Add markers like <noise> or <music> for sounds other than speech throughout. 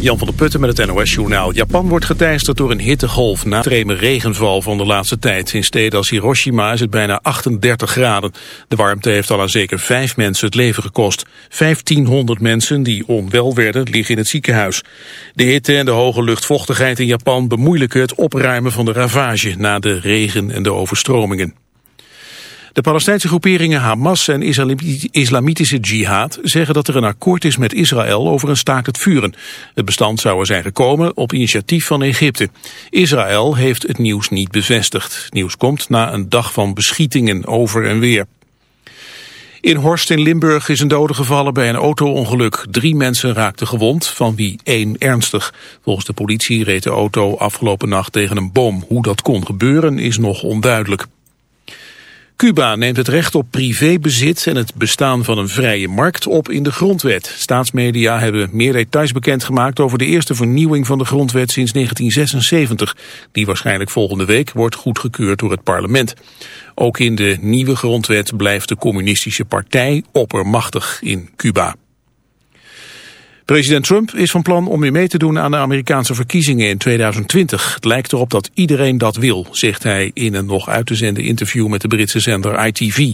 Jan van der Putten met het NOS-journaal. Japan wordt geteisterd door een hittegolf na extreme regenval van de laatste tijd. In steden als Hiroshima is het bijna 38 graden. De warmte heeft al aan zeker vijf mensen het leven gekost. 1500 mensen die onwel werden liggen in het ziekenhuis. De hitte en de hoge luchtvochtigheid in Japan bemoeilijken het opruimen van de ravage... na de regen en de overstromingen. De Palestijnse groeperingen Hamas en Islamitische Jihad zeggen dat er een akkoord is met Israël over een staakt het vuren. Het bestand zou er zijn gekomen op initiatief van Egypte. Israël heeft het nieuws niet bevestigd. Het nieuws komt na een dag van beschietingen over en weer. In Horst in Limburg is een dode gevallen bij een auto-ongeluk. Drie mensen raakten gewond, van wie één ernstig. Volgens de politie reed de auto afgelopen nacht tegen een boom. Hoe dat kon gebeuren is nog onduidelijk. Cuba neemt het recht op privébezit en het bestaan van een vrije markt op in de grondwet. Staatsmedia hebben meer details bekendgemaakt over de eerste vernieuwing van de grondwet sinds 1976. Die waarschijnlijk volgende week wordt goedgekeurd door het parlement. Ook in de nieuwe grondwet blijft de communistische partij oppermachtig in Cuba. President Trump is van plan om weer mee te doen aan de Amerikaanse verkiezingen in 2020. Het lijkt erop dat iedereen dat wil, zegt hij in een nog uit te zenden interview met de Britse zender ITV.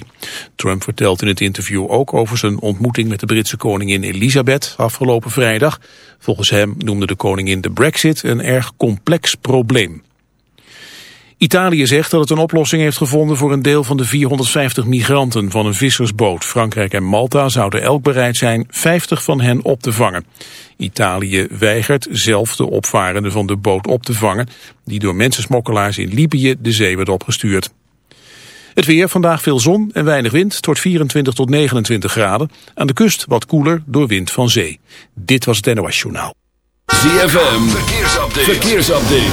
Trump vertelt in het interview ook over zijn ontmoeting met de Britse koningin Elisabeth afgelopen vrijdag. Volgens hem noemde de koningin de brexit een erg complex probleem. Italië zegt dat het een oplossing heeft gevonden voor een deel van de 450 migranten van een vissersboot. Frankrijk en Malta zouden elk bereid zijn 50 van hen op te vangen. Italië weigert zelf de opvarenden van de boot op te vangen, die door mensensmokkelaars in Libië de zee werd opgestuurd. Het weer, vandaag veel zon en weinig wind, tot 24 tot 29 graden. Aan de kust wat koeler door wind van zee. Dit was het NOS Journaal. ZFM, verkeersupdate. verkeersupdate.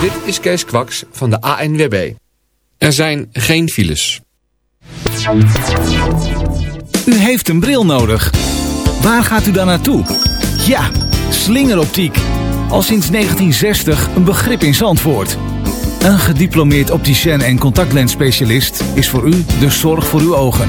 Dit is Kees Kwaks van de ANWB. Er zijn geen files. U heeft een bril nodig. Waar gaat u dan naartoe? Ja, slingeroptiek. Al sinds 1960 een begrip in Zandvoort. Een gediplomeerd opticien en contactlensspecialist is voor u de zorg voor uw ogen.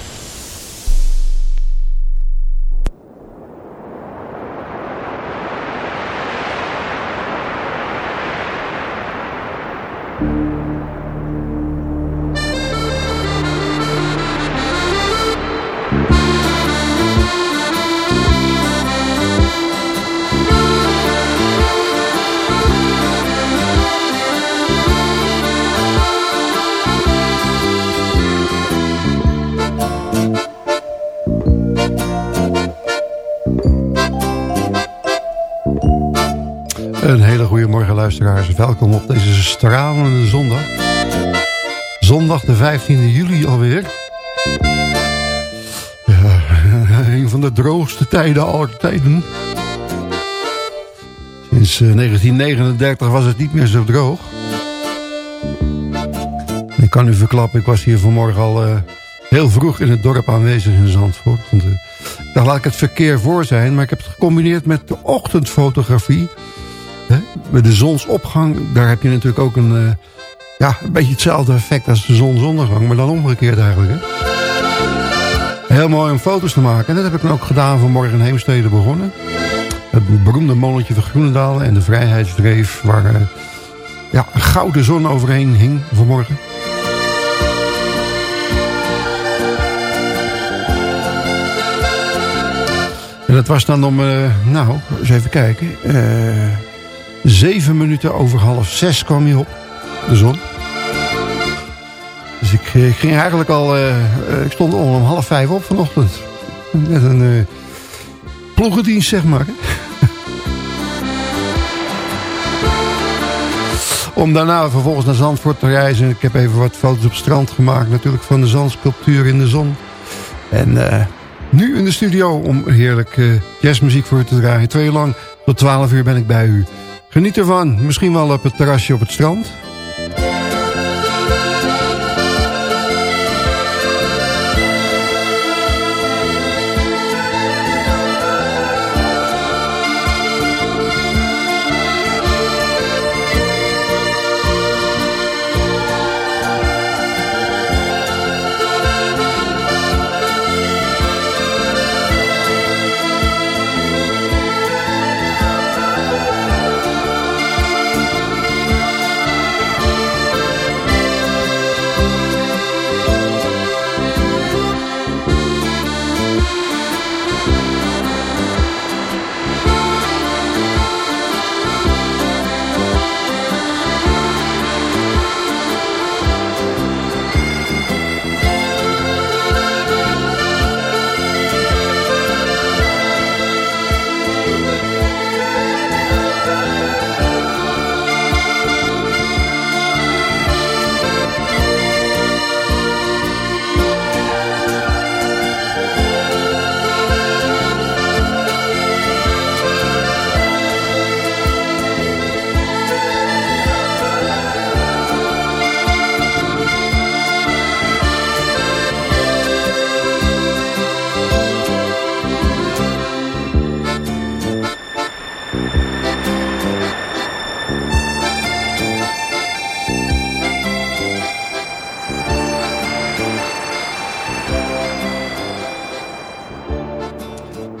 Luisteraars. Welkom op deze stralende zondag. Zondag de 15e juli alweer. Ja, <laughs> een van de droogste tijden aller tijden. Sinds 1939 eh, was het niet meer zo droog. Ik kan u verklappen, ik was hier vanmorgen al uh, heel vroeg in het dorp aanwezig in Zandvoort. Want, ik dacht, laat ik het verkeer voor zijn. Maar ik heb het gecombineerd met de ochtendfotografie... Bij de zonsopgang, daar heb je natuurlijk ook een, Ja, een beetje hetzelfde effect als de zonsondergang, maar dan omgekeerd eigenlijk. Hè? Heel mooi om foto's te maken. En dat heb ik dan ook gedaan vanmorgen in Heemstede begonnen. Het beroemde molentje van Groenendaal en de Vrijheidsdreef... waar uh, ja, een gouden zon overheen hing vanmorgen. En dat was dan om, uh, nou, eens even kijken... zeven minuten over half zes kwam hij op, de zon. Dus ik, ik ging eigenlijk al... ik stond om half vijf op vanochtend. Met een ploegendienst, zeg maar. <laughs> Om daarna vervolgens naar Zandvoort te reizen. Ik heb even wat foto's op het strand gemaakt. Natuurlijk van de zandsculptuur in de zon. En uh, nu in de studio om heerlijk uh, jazzmuziek voor u te draaien. Twee uur lang tot 12 uur ben ik bij u. Geniet ervan. Misschien wel op het terrasje op het strand.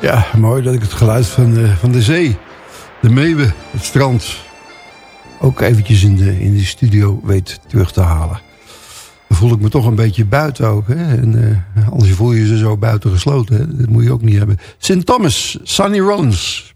Ja, mooi dat ik het geluid van de, van de zee, de meeuwen, het strand... ook eventjes in de, in de studio weet terug te halen. Dan voel ik me toch een beetje buiten ook. Hè? En, uh, anders voel je ze zo buiten gesloten. Dat moet je ook niet hebben. St. Thomas, Sunny Rollins.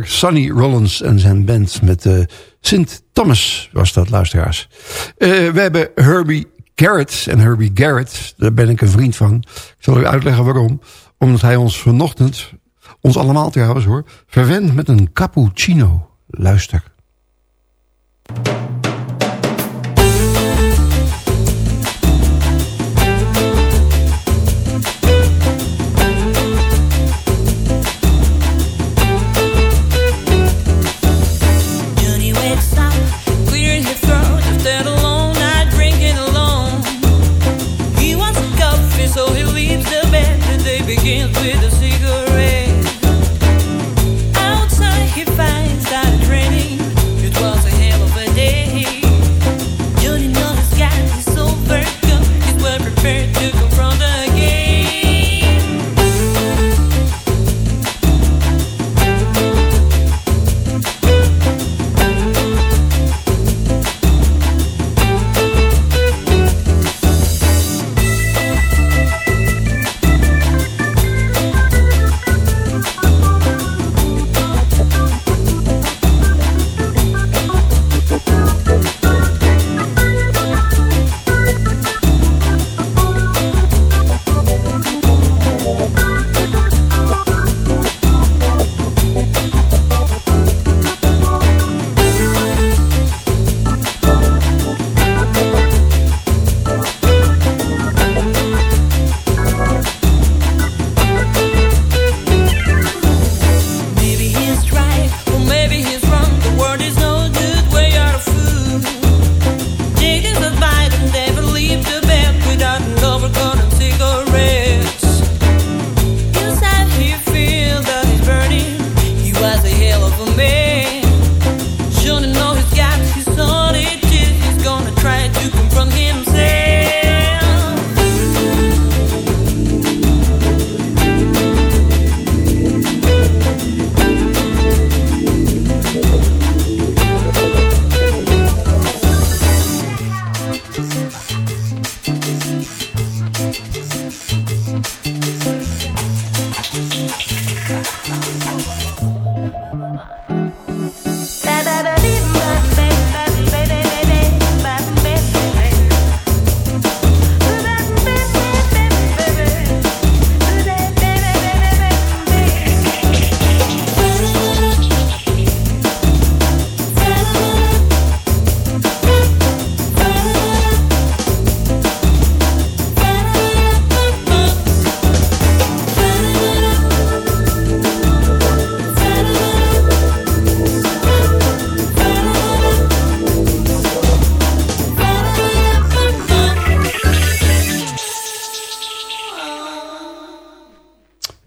Meneer Sonny Rollins en zijn band met uh, Sint Thomas was dat, luisteraars. Uh, we hebben Herbie Garrett en Herbie Garrett, daar ben ik een vriend van. Ik zal u uitleggen waarom. Omdat hij ons vanochtend, ons allemaal trouwens hoor, verwendt met een cappuccino. Luister.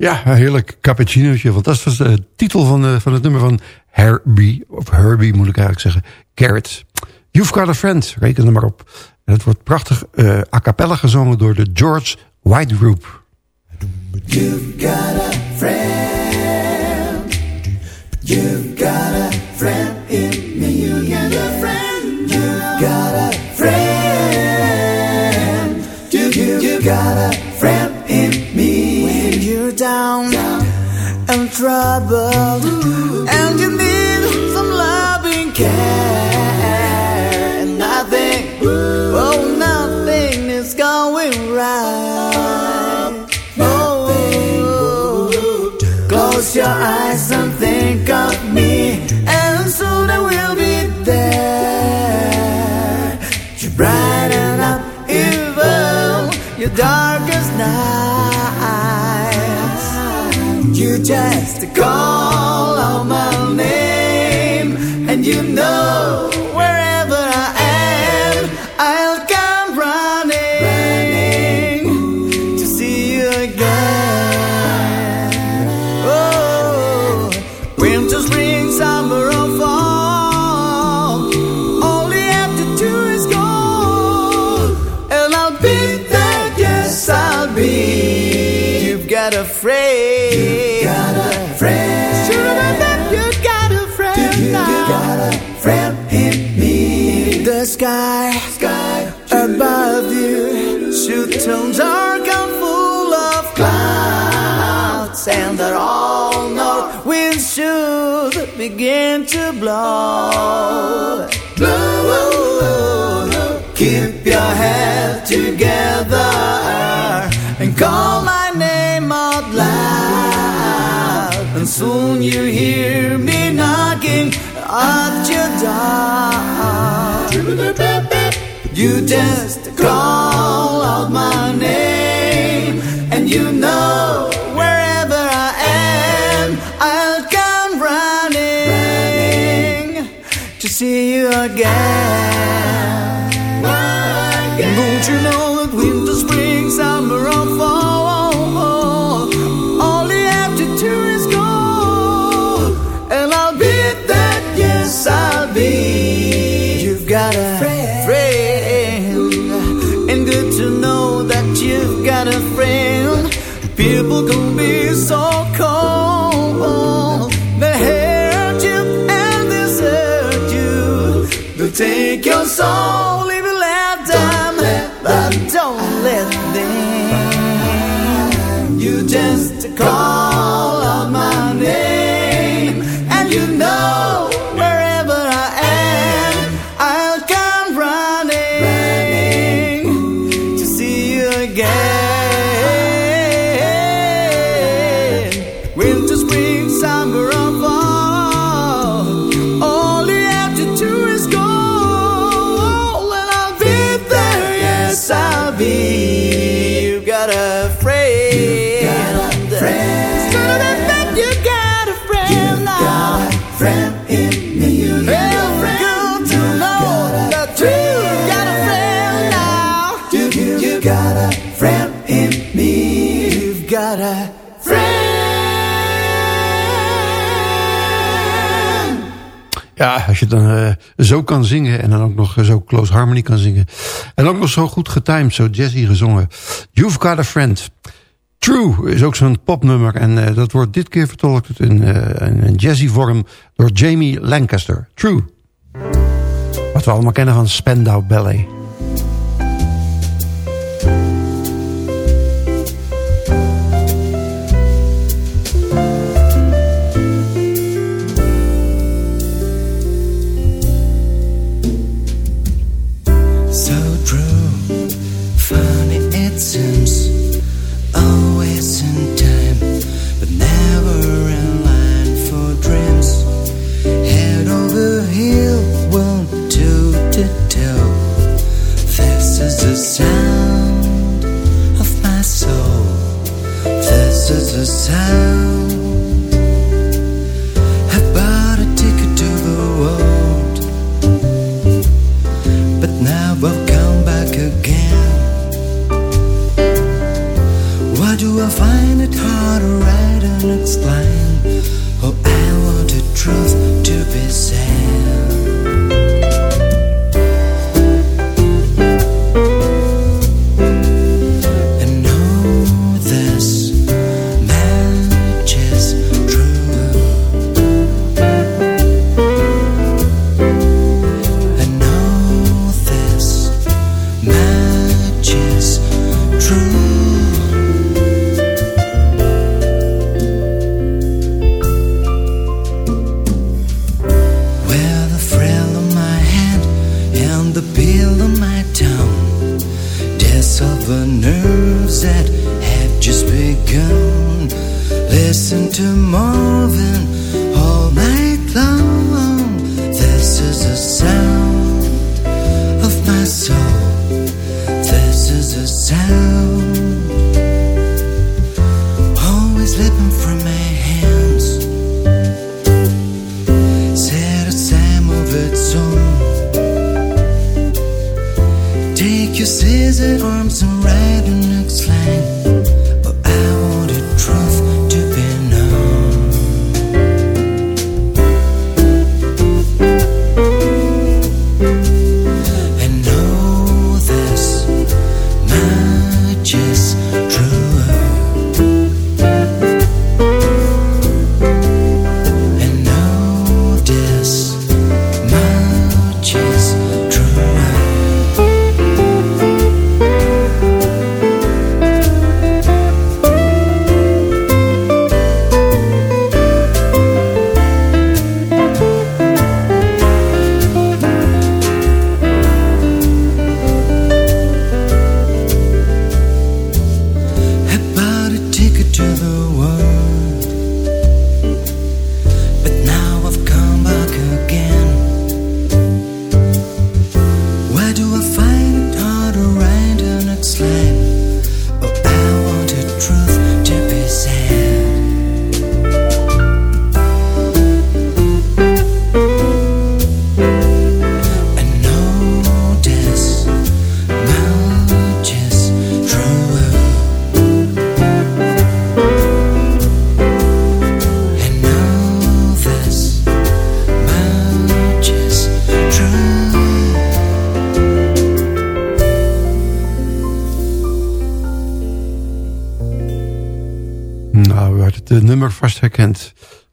Ja, een heerlijk cappuccinootje. Want dat was de titel van, de, van het nummer van Herbie. Of Herbie moet ik eigenlijk zeggen. Carrot. You've Got a Friend. Reken er maar op. En het wordt prachtig uh, a cappella gezongen door de George White Group. You've got a friend. You've down, and troubled, and you need some loving care, and nothing, oh, nothing is going right. Oh, close your eyes and think of me, and soon I will be there. To brighten up even your darkest night just call out my name, and you know sky, sky above you should turn dark and full of clouds, and they're all north wind shoes. begin to blow. Blow. Keep your head together and call my name out loud. And soon you hear me knocking at your door. You just call out my name, and you know wherever I am, I'll come running to see you again. Don't you know take your soul if you let them, but don't let them. You just call Ja, als je dan uh, zo kan zingen en dan ook nog zo close harmony kan zingen. En ook nog zo goed getimed, zo jazzy gezongen. You've Got a Friend. True is ook zo'n popnummer en uh, dat wordt dit keer vertolkt in, uh, in een jazzy vorm door Jamie Lancaster. True. Wat we allemaal kennen van Spandau Ballet.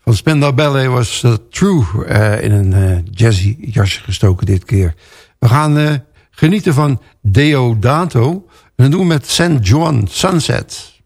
Van Spendau Ballet was True in een jazzy jasje gestoken dit keer. We gaan genieten van Deodato. En dat doen we met St. John Sunset.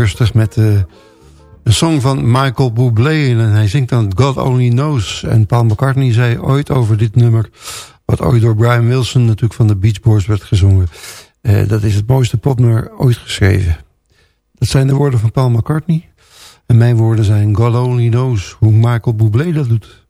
Rustig met uh, een song van Michael Bublé. En hij zingt dan God Only Knows. En Paul McCartney zei ooit over dit nummer... wat ooit door Brian Wilson natuurlijk van de Beach Boys werd gezongen. Uh, dat is het mooiste popnummer ooit geschreven. Dat zijn de woorden van Paul McCartney. En mijn woorden zijn God Only Knows hoe Michael Bublé dat doet.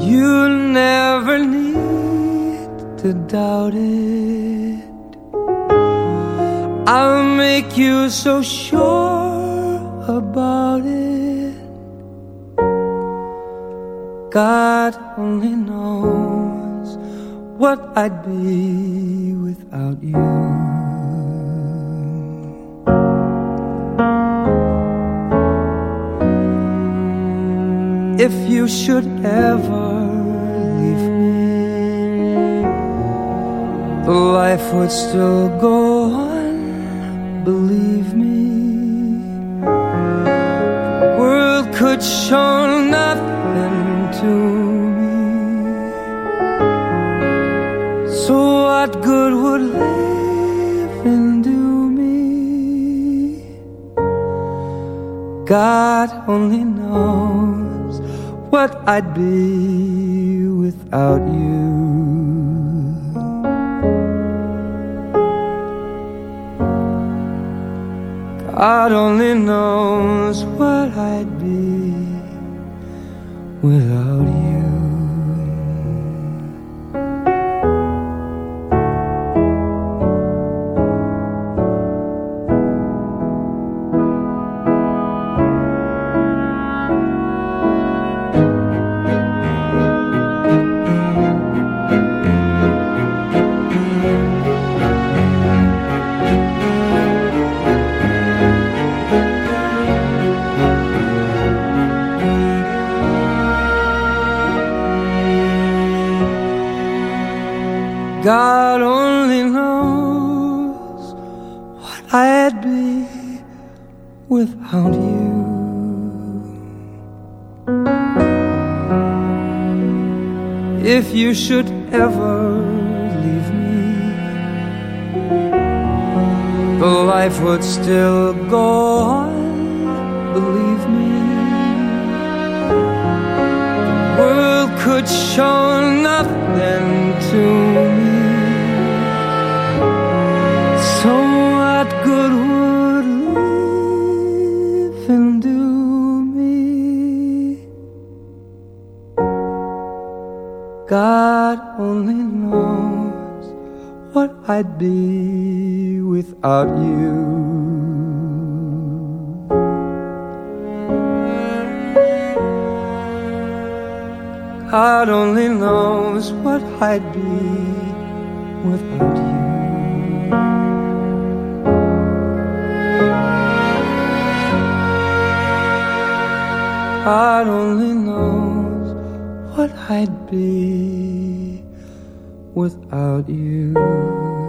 You never need to doubt it. I'll make you so sure about it. God only knows what I'd be without you. If you should ever leave me, life would still go on, believe me. The world could show nothing to me. So what good would living do me? God only knows what I'd be without you. God only knows what I'd be without I'd be without you. If you should ever leave me, the life would still go on, believe me. The world could show nothing to me. God only knows what I'd be without you. God only knows what I'd be without you. God only knows what I'd be without you.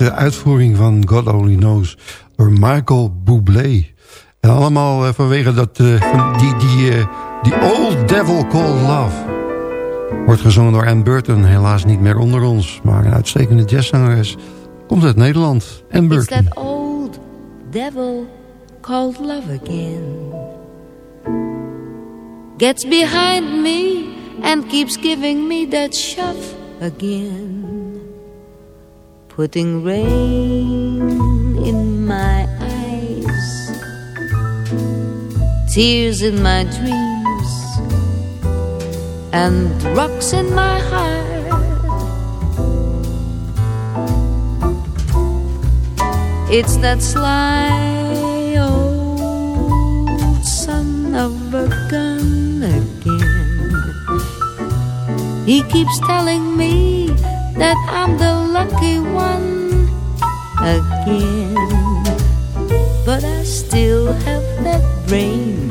Aparte uitvoering van God Only Knows door Michael Bublé. En allemaal eh, vanwege dat, eh, die, die, eh, die Old Devil Called Love. Wordt gezongen door Anne Burton, helaas niet meer onder ons. Maar een uitstekende jazzzangeres. Komt uit Nederland, Anne It's Burton. that old devil called love again. Gets behind me and keeps giving me that shove again. Putting rain in my eyes, tears in my dreams, and rocks in my heart. It's that sly old son of a gun again. He keeps telling me that I'm the lucky one again. But I still have that brain,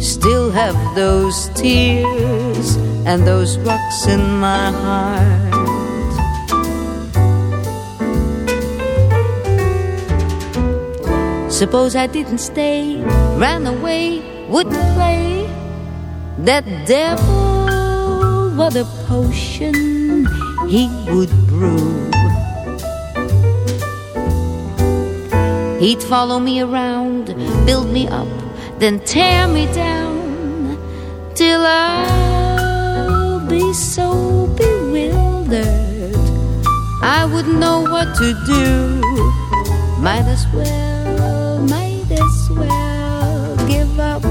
still have those tears and those rocks in my heart. Suppose I didn't stay, ran away, wouldn't play. that devil, what a potion he would brew. He'd follow me around, build me up, then tear me down till I'll be so bewildered. I wouldn't know what to do. Might as well, might as well give up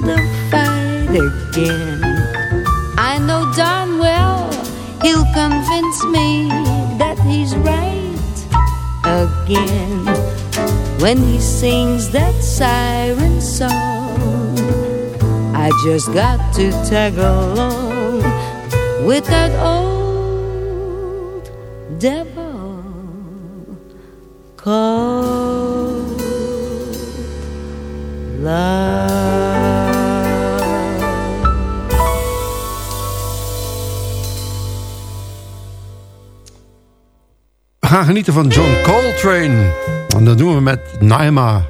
the fight again. He'll convince me that he's right again when he sings that siren song. I just got to tag along with that old devil called love. Gaan genieten van John Coltrane. En dat doen we met Naima.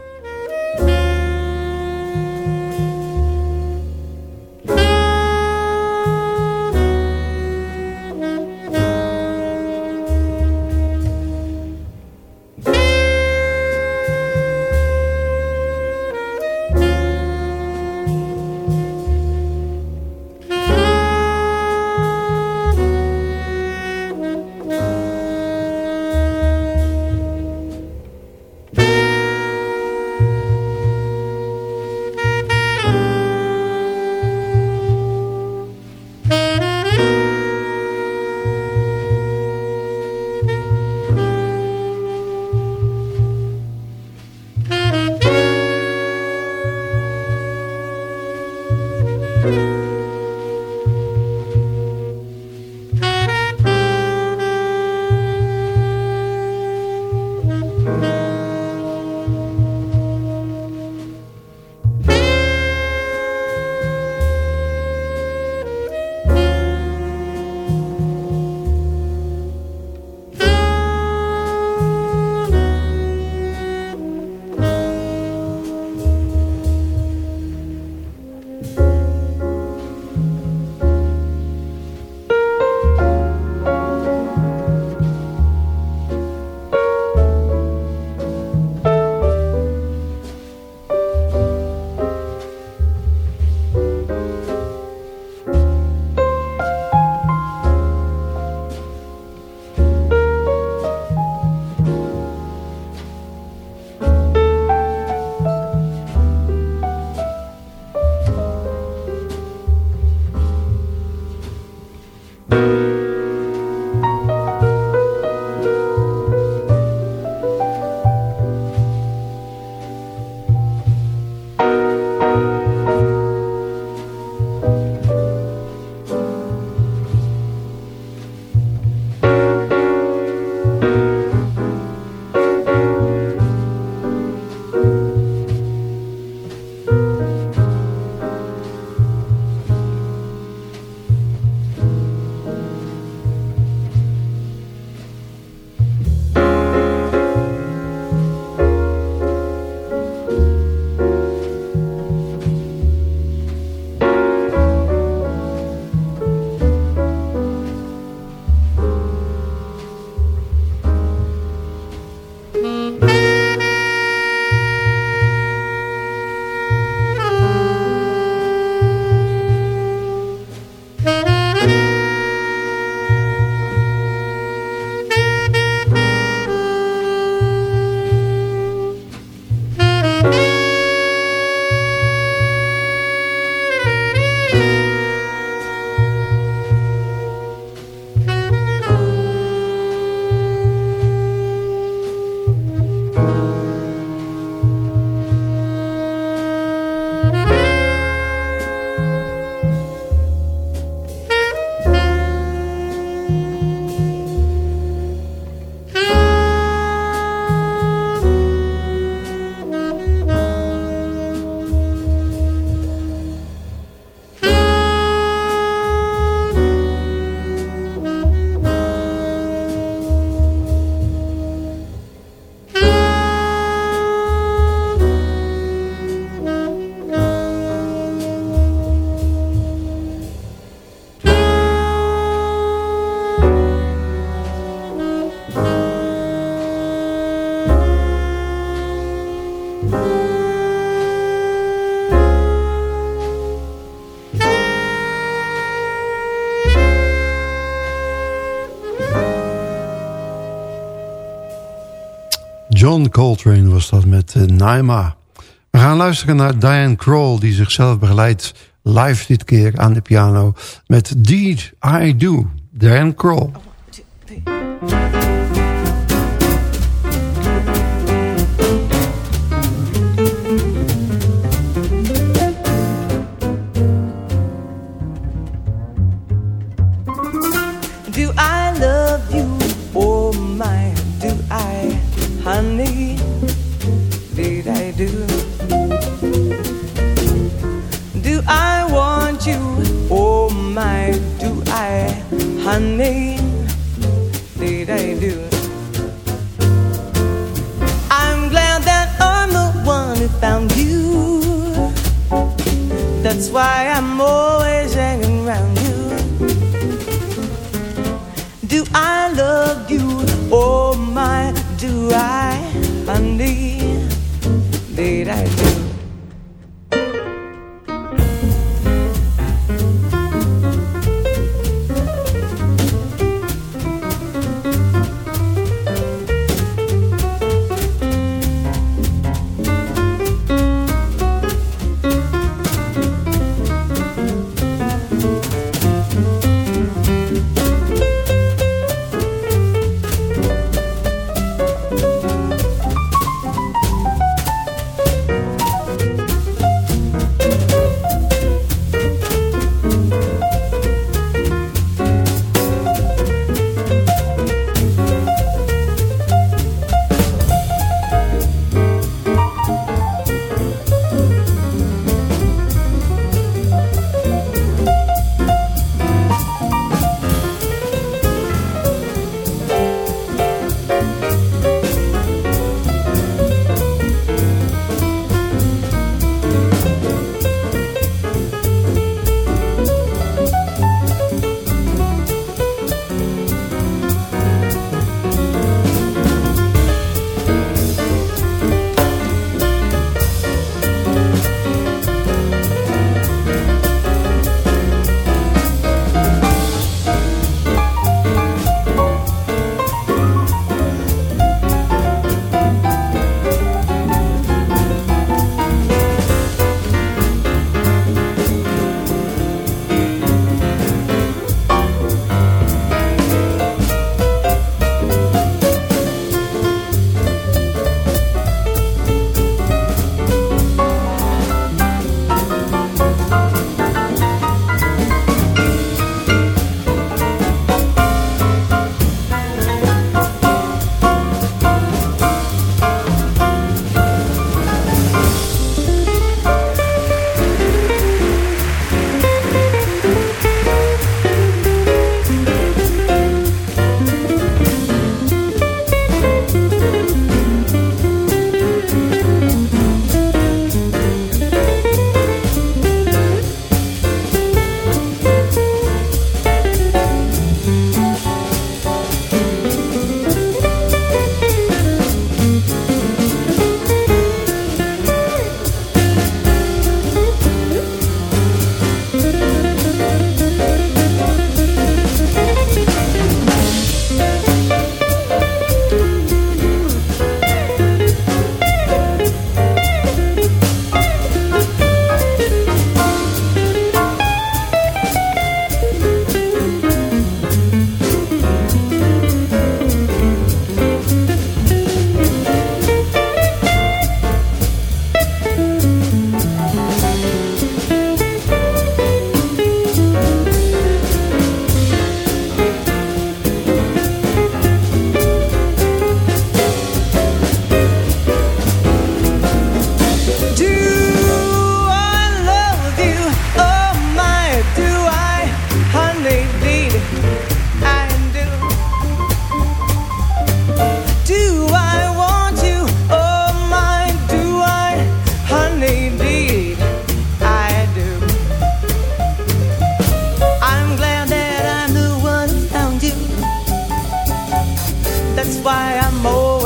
John Coltrane was dat met uh, Naima. We gaan luisteren naar Diane Kroll... die zichzelf begeleidt live dit keer aan de piano... met Deed I Do, Diane Kroll. That's why I'm old.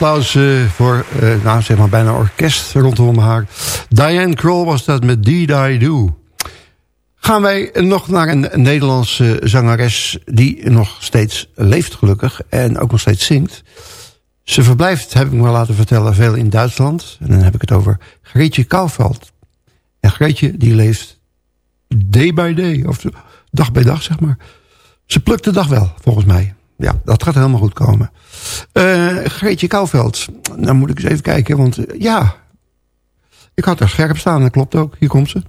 Applaus uh, voor, uh, nou zeg maar bijna orkest rondom haar. Diane Kroll was dat met Did I Do. Gaan wij nog naar een, Nederlandse zangeres die nog steeds leeft gelukkig en ook nog steeds zingt. Ze verblijft, heb ik me laten vertellen, veel in Duitsland. En dan heb ik het over Greetje Kouwveld. En Greetje die leeft day by day, of dag bij dag zeg maar. Ze plukt de dag wel, volgens mij. Ja, dat gaat helemaal goed komen. Uh, Greetje Kouwveld, dan moet ik eens even kijken, want uh, ja... Ik had er scherp staan, dat klopt ook. Hier komt ze.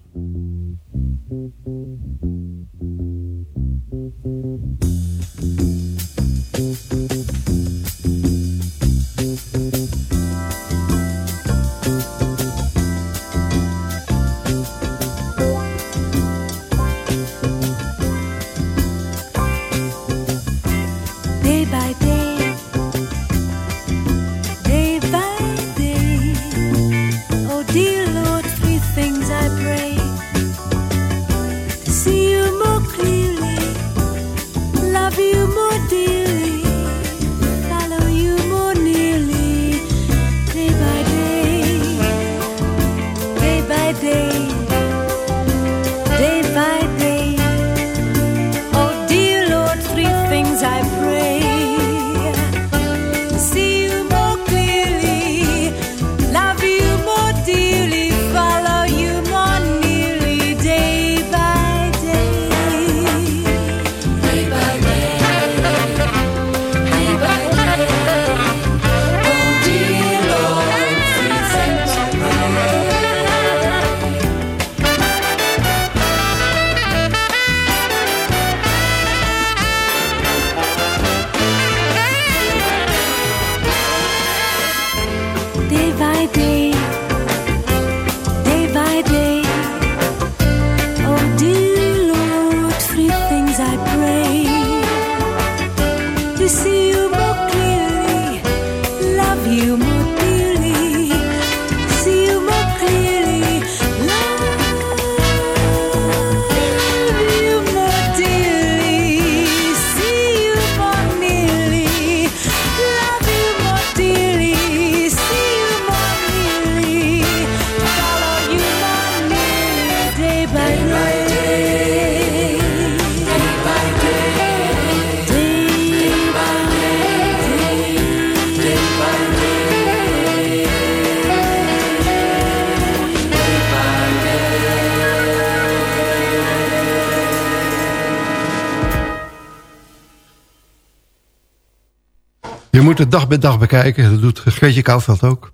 Het dag bij dag bekijken. Dat doet Greetje Kouwveld ook.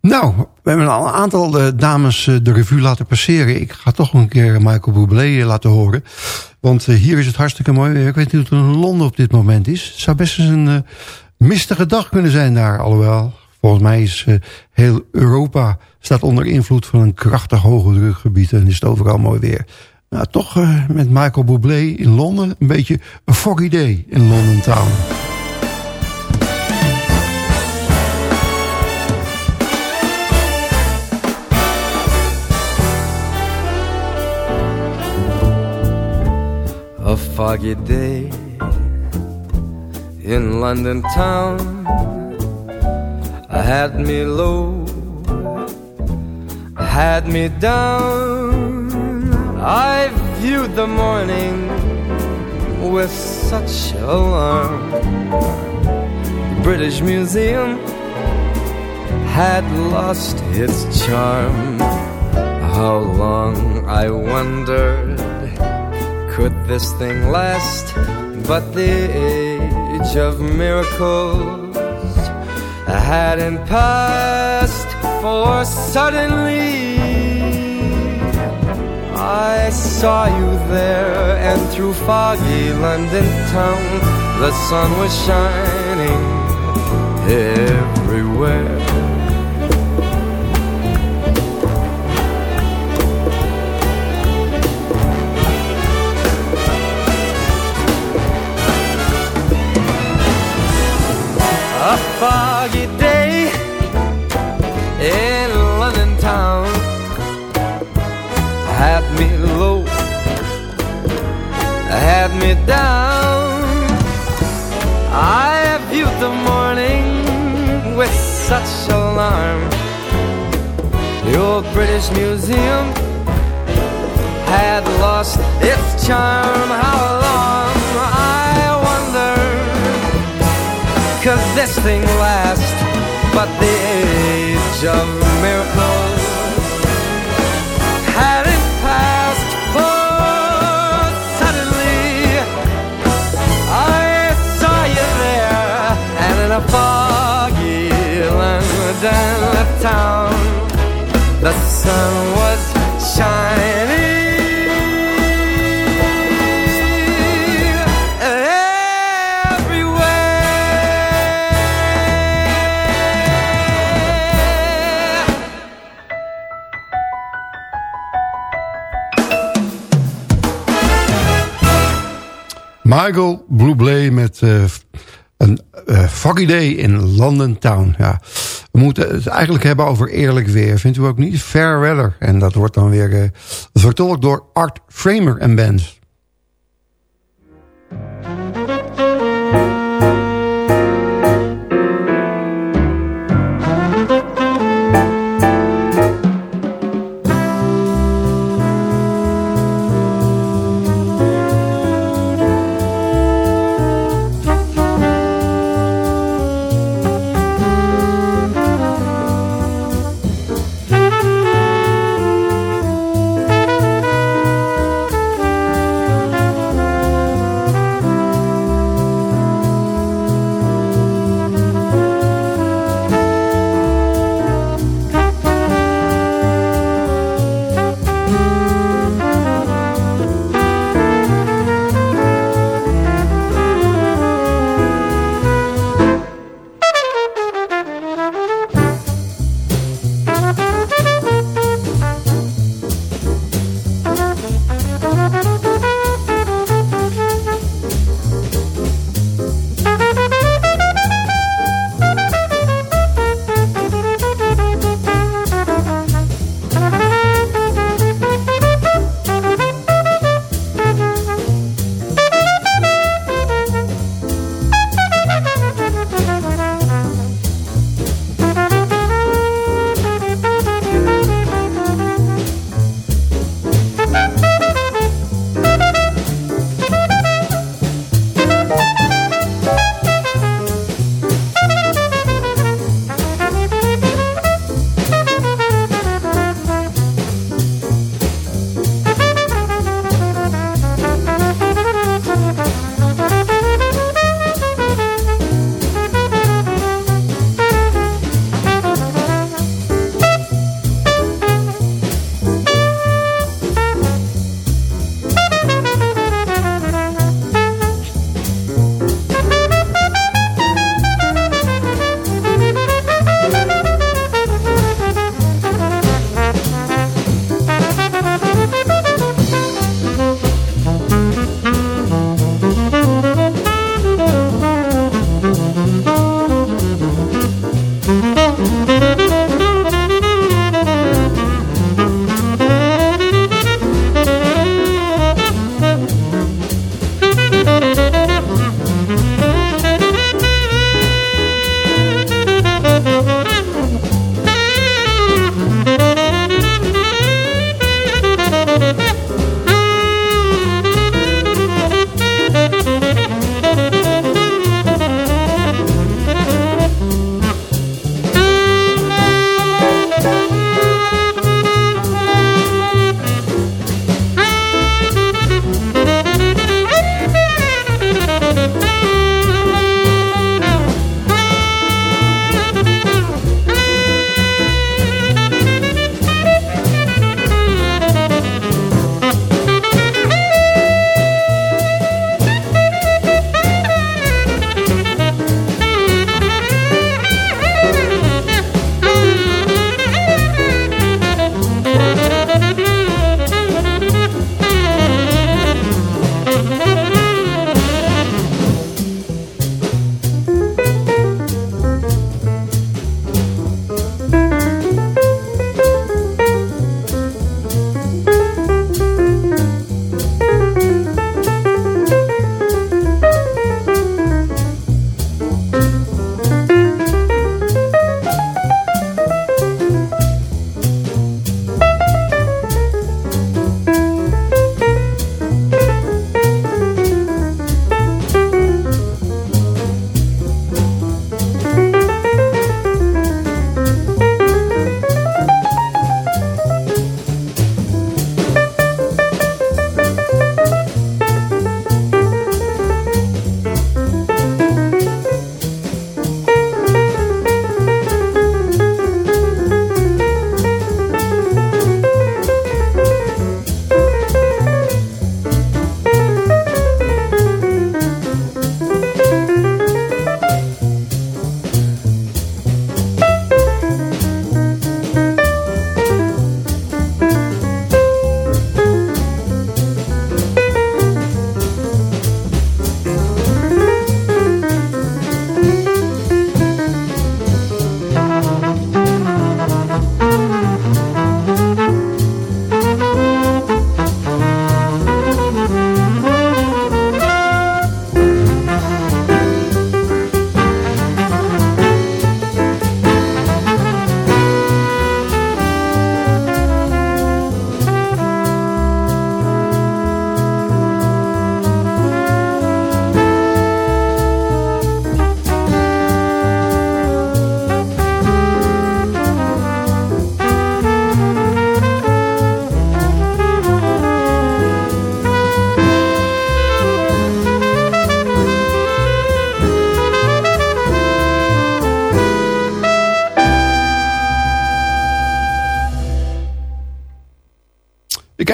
Nou, we hebben al een aantal uh, dames uh, de revue laten passeren. Ik ga toch een keer Michael Bublé uh, laten horen. Want hier is het hartstikke mooi weer. Ik weet niet hoe het in Londen op dit moment is. Het zou best eens een mistige dag kunnen zijn daar. Alhoewel, volgens mij is heel Europa staat onder invloed van een krachtig hoge drukgebied. En is het overal mooi weer. Nou, toch met Michael Bublé in Londen een beetje een foggy day in London Town. A foggy day in London town I had me low, had me down. I viewed the morning with such alarm. The British Museum had lost its charm. How long I wondered could this thing last? But the age of miracles hadn't passed, for suddenly I saw you there, and through foggy London town, the sun was shining everywhere. Foggy day in London town had me low, had me down. I viewed the morning with such alarm. Old British Museum had lost its charm. How long, could this thing last? But the age of miracles hadn't passed, for suddenly I saw you there, and in a foggy London town, the sun was shining. Michael Bublé met uh, een uh, foggy day in London Town. Ja. We moeten het eigenlijk hebben over eerlijk weer. Vindt u ook niet? Fair weather. En dat wordt dan weer uh, vertolkt door Art Framer en Bands.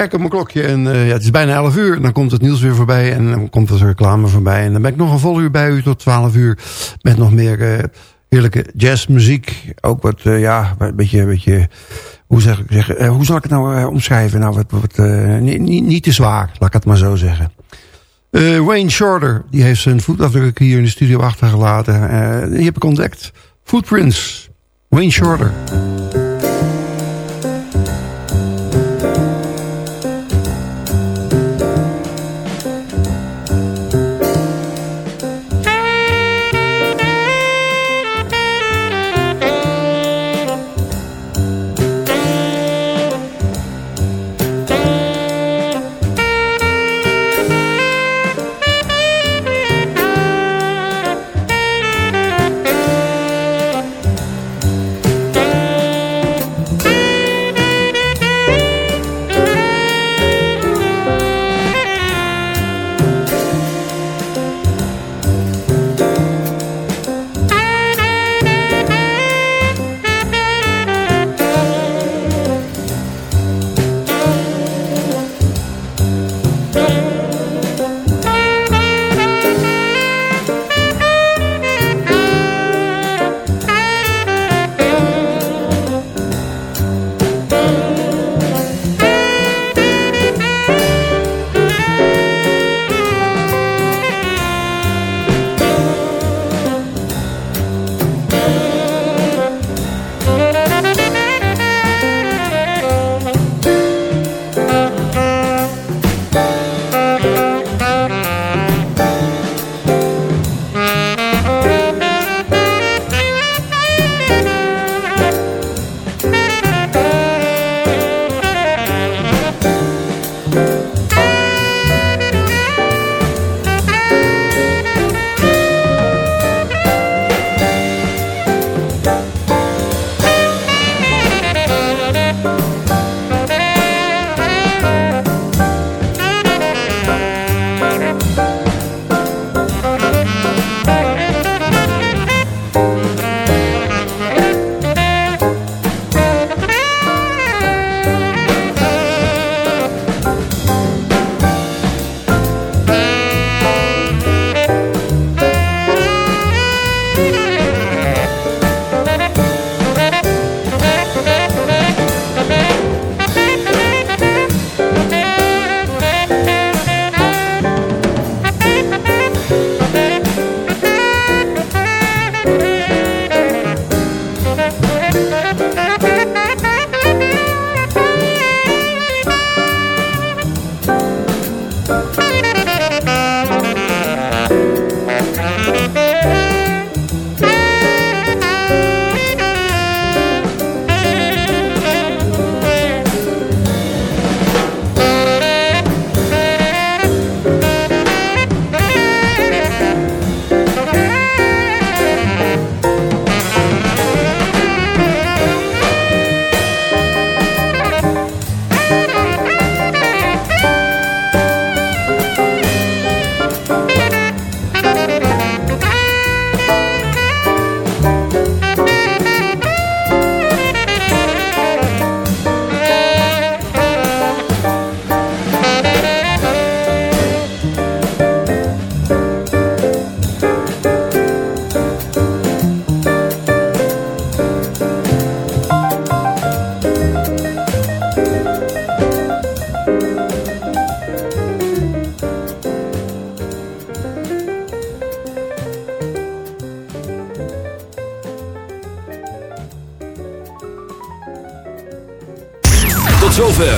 Kijk op mijn klokje en eh, ja, het is bijna 11 uur. Dan komt het nieuws weer voorbij en dan komt er reclame voorbij. En dan ben ik nog een vol uur bij u tot 12 uur. Met nog meer uh, heerlijke jazzmuziek. Ook wat, uh, ja, een beetje, een beetje hoe, zeg ik, zeg, hoe zal ik het nou omschrijven? Nou, wat, wat, niet, niet te zwaar, laat ik het maar zo zeggen. Wayne Shorter, die heeft zijn voetafdruk hier in de studio achtergelaten. die heb ik ontdekt. Footprints, Wayne Shorter.